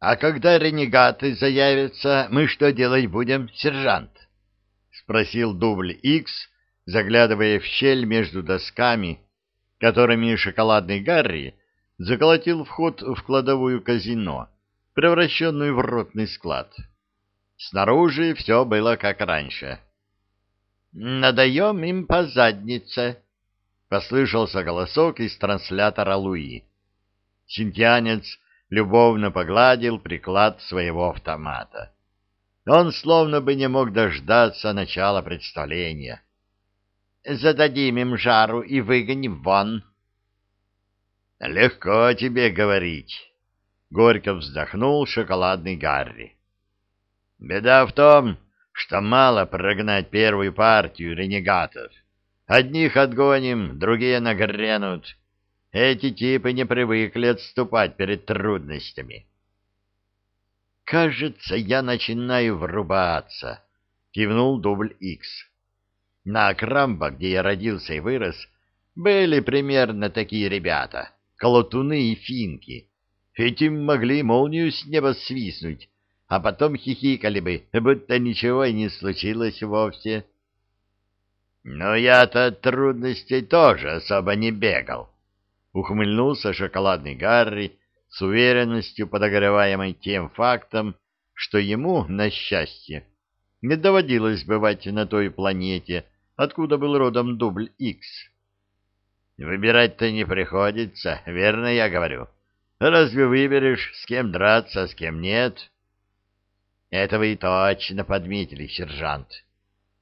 А когда ренегаты заявятся, мы что делать будем, сержант? — спросил дубль Икс, заглядывая в щель между досками, которыми шоколадный Гарри заколотил вход в кладовую казино, превращенную в ротный склад. Снаружи все было как раньше. «Надаем им по заднице», — послышался голосок из транслятора Луи. Синтианец любовно погладил приклад своего автомата. Он словно бы не мог дождаться начала представления. «Зададим им жару и выгоним вон». «Легко тебе говорить», — горько вздохнул шоколадный Гарри. «Беда в том, что мало прогнать первую партию ренегатов. Одних отгоним, другие нагрянут, эти типы не привыкли отступать перед трудностями. «Кажется, я начинаю врубаться», — кивнул дубль Икс. «На Акрамбо, где я родился и вырос, были примерно такие ребята, колотуны и финки. Этим могли молнию с неба свистнуть, а потом хихикали бы, будто ничего и не случилось вовсе». «Но я-то трудностей тоже особо не бегал», ухмыльнулся шоколадный Гарри с уверенностью, подогреваемой тем фактом, что ему, на счастье, не доводилось бывать на той планете, откуда был родом дубль Икс. Выбирать-то не приходится, верно я говорю. Разве выберешь, с кем драться, с кем нет? Это вы точно подметили, сержант.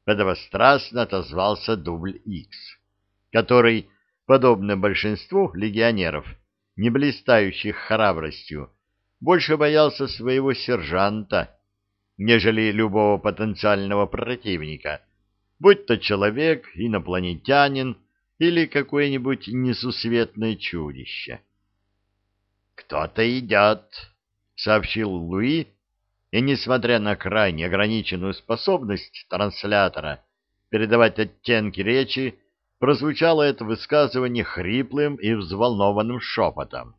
Подобострастно отозвался дубль Икс, который подобно большинству легионеров, не блистающих храбростью, больше боялся своего сержанта, нежели любого потенциального противника, будь то человек, инопланетянин или какое-нибудь несусветное чудище. «Кто-то идет», — сообщил Луи, и, несмотря на крайне ограниченную способность транслятора передавать оттенки речи, прозвучало это высказывание хриплым и взволнованным шепотом.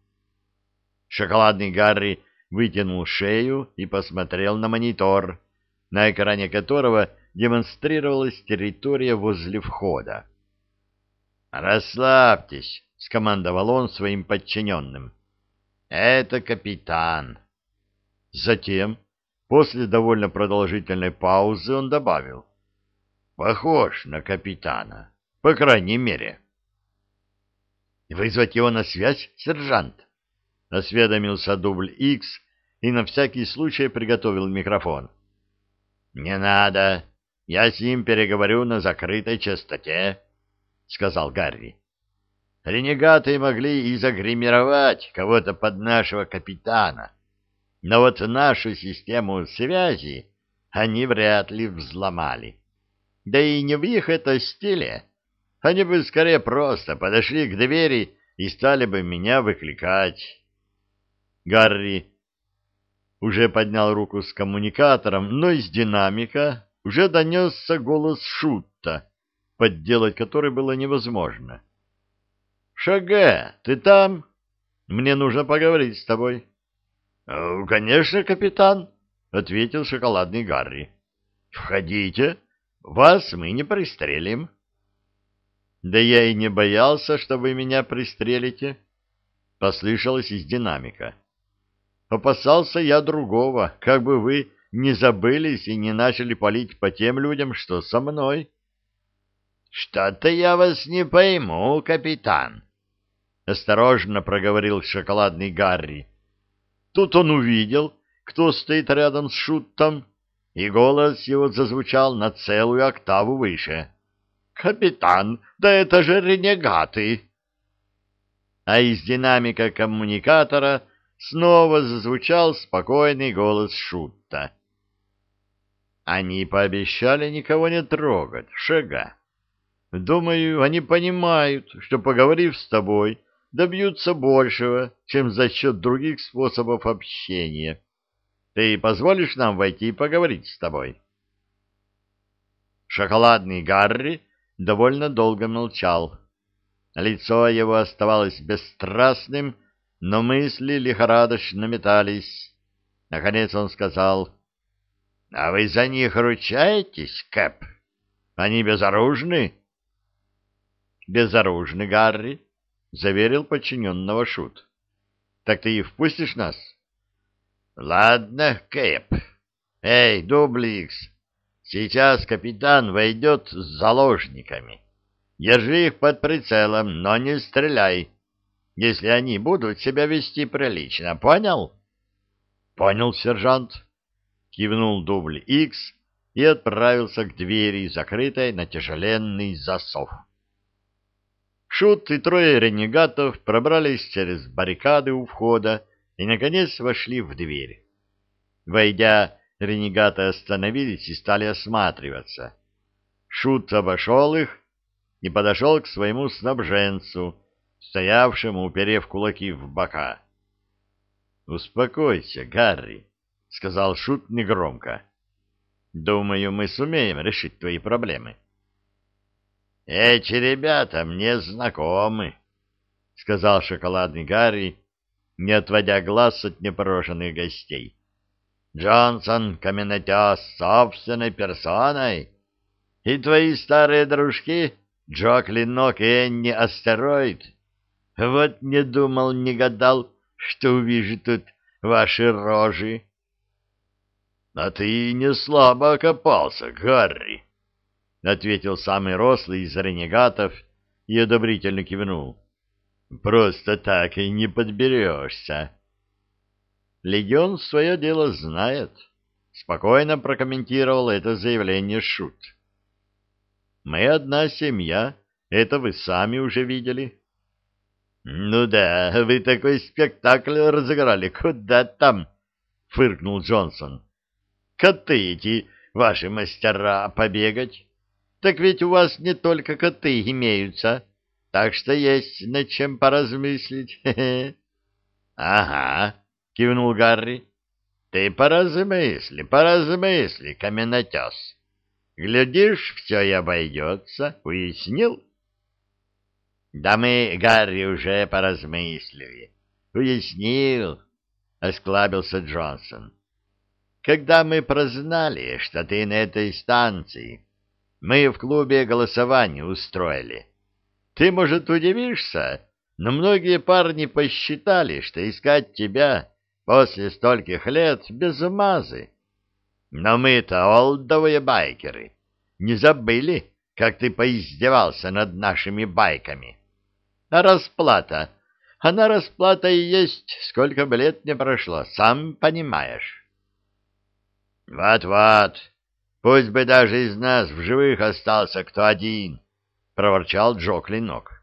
Шоколадный Гарри вытянул шею и посмотрел на монитор, на экране которого демонстрировалась территория возле входа. «Расслабьтесь», — скомандовал он своим подчиненным. «Это капитан». Затем, после довольно продолжительной паузы, он добавил. «Похож на капитана». По крайней мере. «Вызвать его на связь, сержант?» — осведомился дубль Икс и на всякий случай приготовил микрофон. «Не надо. Я с ним переговорю на закрытой частоте», — сказал Гарри. «Ренегаты могли и загримировать кого-то под нашего капитана, но вот нашу систему связи они вряд ли взломали. Да и не в их это стиле». Они бы скорее просто подошли к двери и стали бы меня выкликать. Гарри уже поднял руку с коммуникатором, но из динамика уже донесся голос Шутта, подделать который было невозможно. «Шаге, ты там? Мне нужно поговорить с тобой». «Конечно, капитан», — ответил шоколадный Гарри. «Входите, вас мы не пристрелим». Да я и не боялся, что вы меня пристрелите, — послышалось из динамика. Опасался я другого, как бы вы не забылись и не начали палить по тем людям, что со мной. — Что-то я вас не пойму, капитан, — осторожно проговорил шоколадный Гарри. Тут он увидел, кто стоит рядом с Шутом, и голос его зазвучал на целую октаву выше. — «Капитан, да это же ренегаты!» А из динамика коммуникатора снова зазвучал спокойный голос Шутта. Они пообещали никого не трогать, Шега. Думаю, они понимают, что, поговорив с тобой, добьются большего, чем за счет других способов общения. Ты позволишь нам войти и поговорить с тобой? Шоколадный Гарри довольно долго молчал. Лицо его оставалось бесстрастным, но мысли лихорадочно метались. Наконец он сказал, — А вы за них ручаетесь, Кэп? Они безоружны? — Безоружны, Гарри, — заверил подчиненного Шут. — Так ты и впустишь нас? — Ладно, Кэп. Эй, Дубликс, сейчас капитан войдет с заложниками. Держи их под прицелом, но не стреляй, если они будут себя вести прилично, понял? — Понял, сержант, — кивнул дубль Икс и отправился к двери, закрытой на тяжеленный засов. Шут и трое ренегатов пробрались через баррикады у входа и, наконец, вошли в дверь. Войдя, ренегаты остановились и стали осматриваться. Шут обошел их и подошел к своему снабженцу, стоявшему, уперев кулаки в бока. — Успокойся, Гарри, — сказал Шут негромко. — Думаю, мы сумеем решить твои проблемы. — эти ребята мне знакомы, — сказал шоколадный Гарри, не отводя глаз от непрошенных гостей. Джонсон каменотес собственной персоной. И твои старые дружки Джо Клинок и Энни Астероид. Вот не думал, не гадал, что увижу тут ваши рожи. — А ты не слабо окопался, Гарри, — ответил самый рослый из ренегатов и одобрительно кивнул. — Просто так и не подберешься. Легион свое дело знает. Спокойно прокомментировал это заявление Шут. Мы одна семья, это вы сами уже видели. Ну да, вы такой спектакль разыграли, куда там? Фыркнул Джонсон. Коты эти, ваши мастера, побегать. Так ведь у вас не только коты имеются, так что есть над чем поразмыслить. — Ага, — кивнул Гарри. — Ты поразмысли, поразмысли, каменотес. Глядишь, все и обойдется. Уяснил? — Да мы, Гарри, уже поразмыслили. — Уяснил, — осклабился Джонсон. — Когда мы прознали, что ты на этой станции мы в клубе голосование устроили. Ты, может, удивишься, но многие парни посчитали, что искать тебя после стольких лет без мазы. Но мы-то олдовые байкеры. Не забыли, как ты поиздевался над нашими байками. А расплата? Она расплата и есть, сколько бы лет не прошло, сам понимаешь. Вот-вот, Пусть бы даже из нас в живых остался кто один, — проворчал Джо Клинок.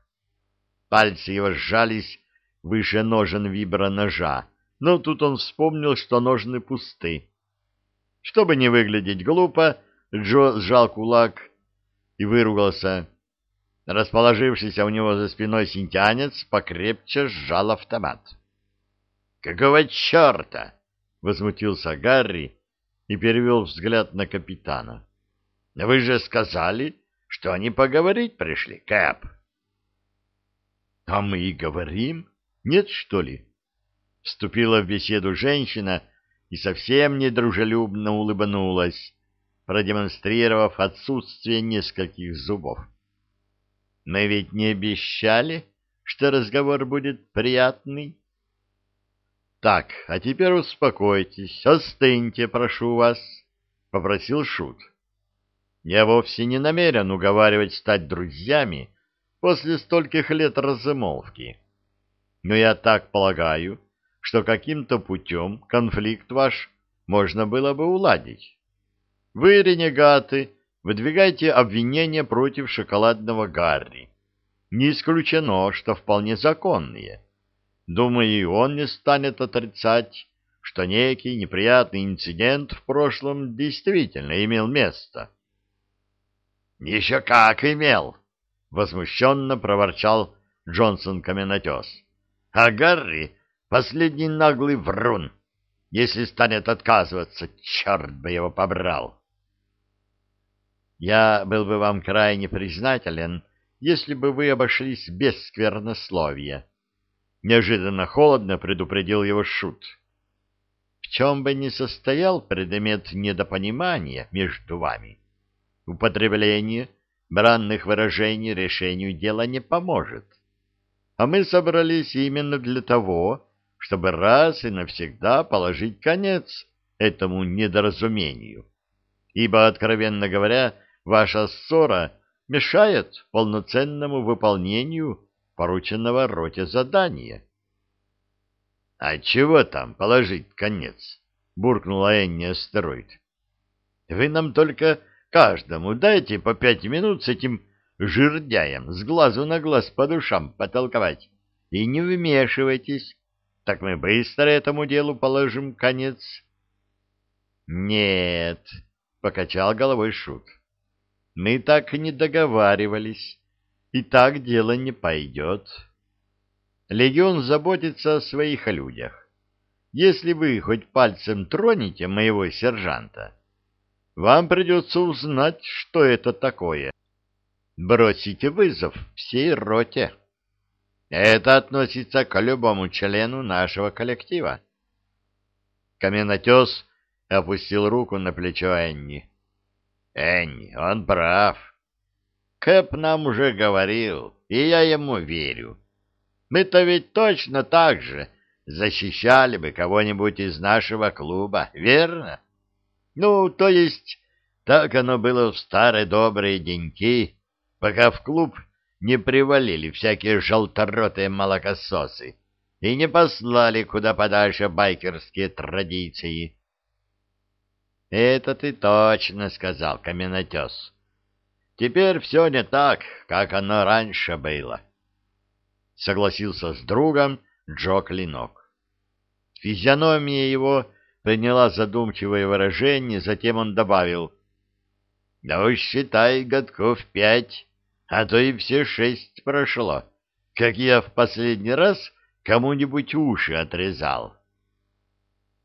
Пальцы его сжались выше ножен вибро-ножа, но тут он вспомнил, что ножны пусты. Чтобы не выглядеть глупо, Джо сжал кулак и выругался. Расположившийся у него за спиной синтянец покрепче сжал автомат. — Какого черта? — возмутился Гарри, и перевел взгляд на капитана. — Вы же сказали, что они поговорить пришли, Кэп. — А мы и говорим. Нет, что ли? Вступила в беседу женщина и совсем недружелюбно улыбнулась, продемонстрировав отсутствие нескольких зубов. — Мы ведь не обещали, что разговор будет приятный? Так, а теперь успокойтесь, остыньте, прошу вас, — попросил Шут. Я вовсе не намерен уговаривать стать друзьями после стольких лет разымолвки. Но я так полагаю, что каким-то путем конфликт ваш можно было бы уладить. Вы, ренегаты, выдвигайте обвинения против шоколадного Гарри. Не исключено, что вполне законные. Думаю, и он не станет отрицать, что некий неприятный инцидент в прошлом действительно имел место. — Еще как имел! — возмущенно проворчал Джонсон-каменотес. — А Гарри — последний наглый врун. Если станет отказываться, черт бы его побрал! — Я был бы вам крайне признателен, если бы вы обошлись без сквернословия, Неожиданно холодно предупредил его Шут. — В чем бы ни состоял предмет недопонимания между вами, употребление бранных выражений решению дела не поможет. А мы собрались именно для того, чтобы раз и навсегда положить конец этому недоразумению. Ибо, откровенно говоря, ваша ссора мешает полноценному выполнению порученного роте задания. — А чего там положить конец? — буркнула Энни астероид. — Вы нам только каждому дайте по пять минут с этим жирдяем с глазу на глаз по душам потолковать. И не вмешивайтесь, так мы быстро этому делу положим конец. — Нет, — покачал головой Шут, — мы так не договаривались, и так дело не пойдет. — Легион заботится о своих людях. Если вы хоть пальцем тронете моего сержанта, вам придется узнать, что это такое. Бросите вызов всей роте. Это относится к любому члену нашего коллектива. Каменотес опустил руку на плечо Энни. Энни, он прав. Кэп нам уже говорил, и я ему верю. Мы-то ведь точно так же защищали бы кого-нибудь из нашего клуба, верно? Ну, то есть, так оно было в старые добрые деньки, пока в клуб не привалили всякие желторотые молокососы и не послали куда подальше байкерские традиции. — Это ты точно сказал, каменотес. Теперь все не так, как оно раньше было. — согласился с другом Джо Клинок. Физиономия его приняла задумчивое выражение, затем он добавил. — Да считай, годков пять, а то и все шесть прошло, как я в последний раз кому-нибудь уши отрезал.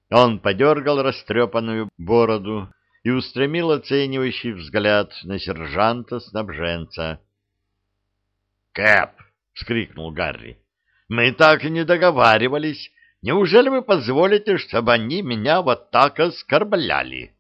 Он подергал растрепанную бороду и устремил оценивающий взгляд на сержанта-снабженца. — Кэп! — вскрикнул Гарри. «Мы так и не договаривались. Неужели вы позволите, чтобы они меня вот так оскорбляли?»